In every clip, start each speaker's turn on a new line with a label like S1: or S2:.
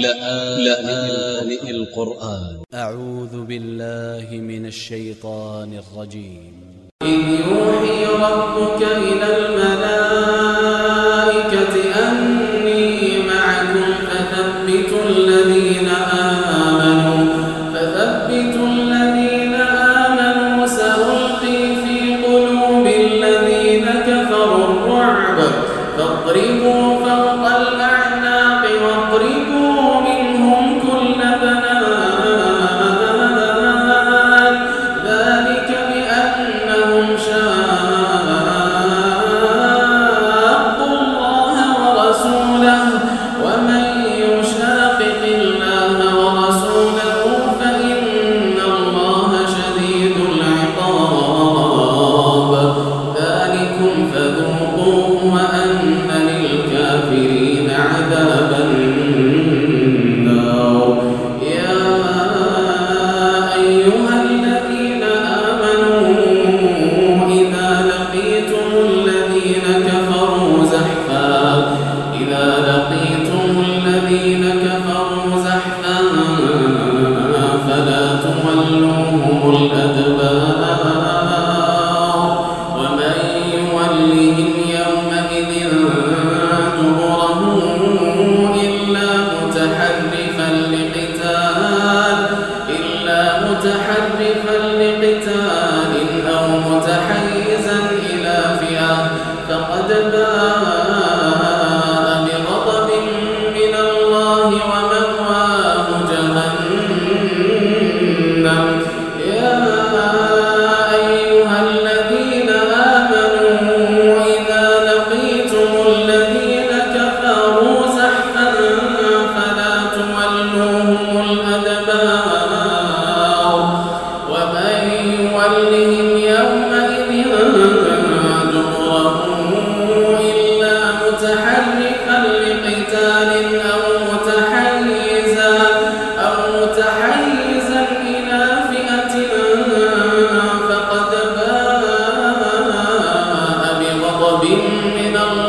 S1: لآن, لآن القرآن.
S2: أ ع و ذ ب ا ل ل ه من ا ل ش ي ط ا ن ا ل ج ي م
S3: إذ يوحي ربك إلى الملائكة أني معكم فثبتوا الذين Allahumma وامتحنا من الله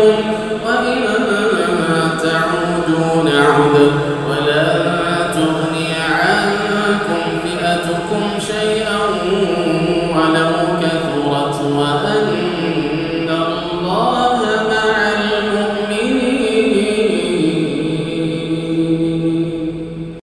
S3: ربكم وبما